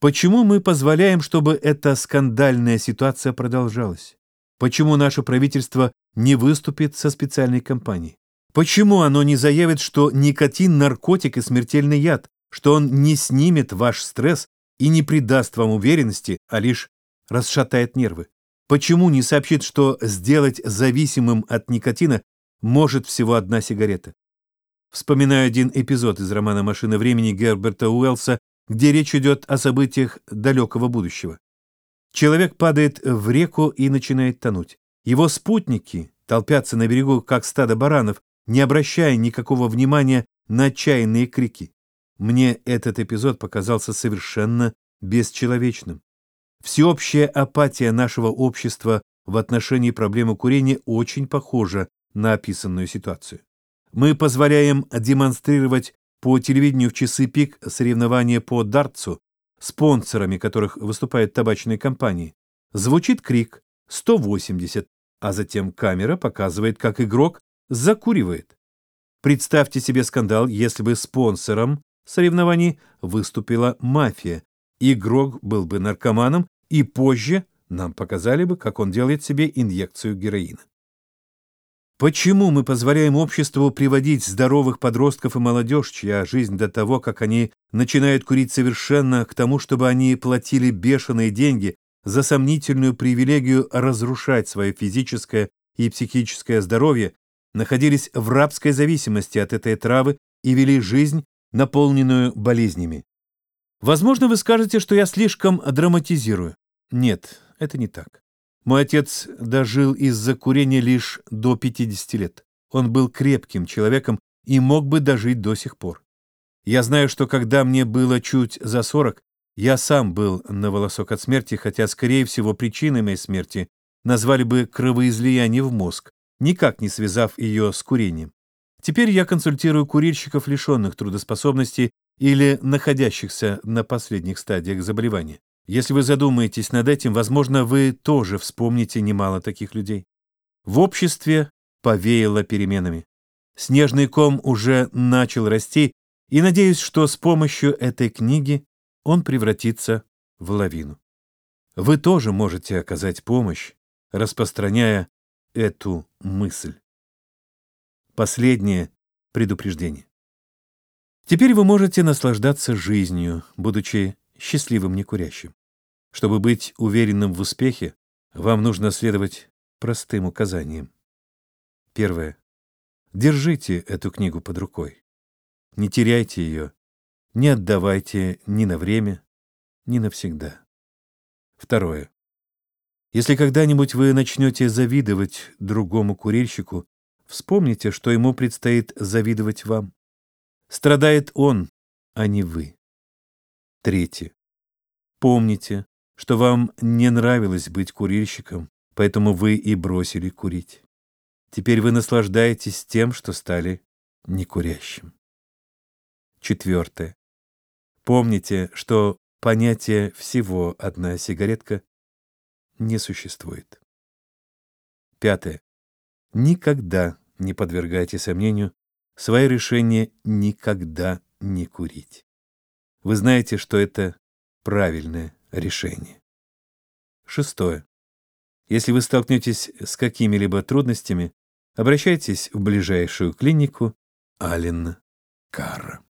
Почему мы позволяем, чтобы эта скандальная ситуация продолжалась? Почему наше правительство не выступит со специальной кампанией? Почему оно не заявит, что никотин – наркотик и смертельный яд, что он не снимет ваш стресс и не придаст вам уверенности, а лишь расшатает нервы? Почему не сообщит, что сделать зависимым от никотина может всего одна сигарета? Вспоминаю один эпизод из романа «Машина времени» Герберта Уэллса, где речь идет о событиях далекого будущего. Человек падает в реку и начинает тонуть. Его спутники толпятся на берегу, как стадо баранов, не обращая никакого внимания на отчаянные крики. Мне этот эпизод показался совершенно бесчеловечным. Всеобщая апатия нашего общества в отношении проблемы курения очень похожа на описанную ситуацию. Мы позволяем демонстрировать по телевидению в часы пик соревнования по дартсу, спонсорами которых выступают табачные компании. Звучит крик 180, а затем камера показывает, как игрок закуривает. Представьте себе скандал, если бы спонсором соревнований выступила мафия. Игрок был бы наркоманом, и позже нам показали бы, как он делает себе инъекцию героина. Почему мы позволяем обществу приводить здоровых подростков и молодежь, чья жизнь до того, как они начинают курить совершенно, к тому, чтобы они платили бешеные деньги за сомнительную привилегию разрушать свое физическое и психическое здоровье, находились в рабской зависимости от этой травы и вели жизнь, наполненную болезнями. Возможно, вы скажете, что я слишком драматизирую. Нет, это не так. Мой отец дожил из-за курения лишь до 50 лет. Он был крепким человеком и мог бы дожить до сих пор. Я знаю, что когда мне было чуть за 40, я сам был на волосок от смерти, хотя, скорее всего, причиной моей смерти назвали бы кровоизлияние в мозг, никак не связав ее с курением. Теперь я консультирую курильщиков, лишенных трудоспособности или находящихся на последних стадиях заболевания. Если вы задумаетесь над этим, возможно, вы тоже вспомните немало таких людей. В обществе повеяло переменами. Снежный ком уже начал расти, и надеюсь, что с помощью этой книги он превратится в лавину. Вы тоже можете оказать помощь, распространяя эту мысль. Последнее предупреждение. Теперь вы можете наслаждаться жизнью, будучи счастливым некурящим. Чтобы быть уверенным в успехе, вам нужно следовать простым указаниям. Первое. Держите эту книгу под рукой. Не теряйте ее, не отдавайте ни на время, ни навсегда. Второе. Если когда-нибудь вы начнете завидовать другому курильщику, вспомните, что ему предстоит завидовать вам. Страдает он, а не вы. Третье. Помните, что вам не нравилось быть курильщиком, поэтому вы и бросили курить. Теперь вы наслаждаетесь тем, что стали некурящим. Четвертое. Помните, что понятие «всего одна сигаретка» не существует. Пятое. Никогда не подвергайте сомнению свое решение никогда не курить. Вы знаете, что это правильное решение. Шестое. Если вы столкнетесь с какими-либо трудностями, обращайтесь в ближайшую клинику Аллен Карра.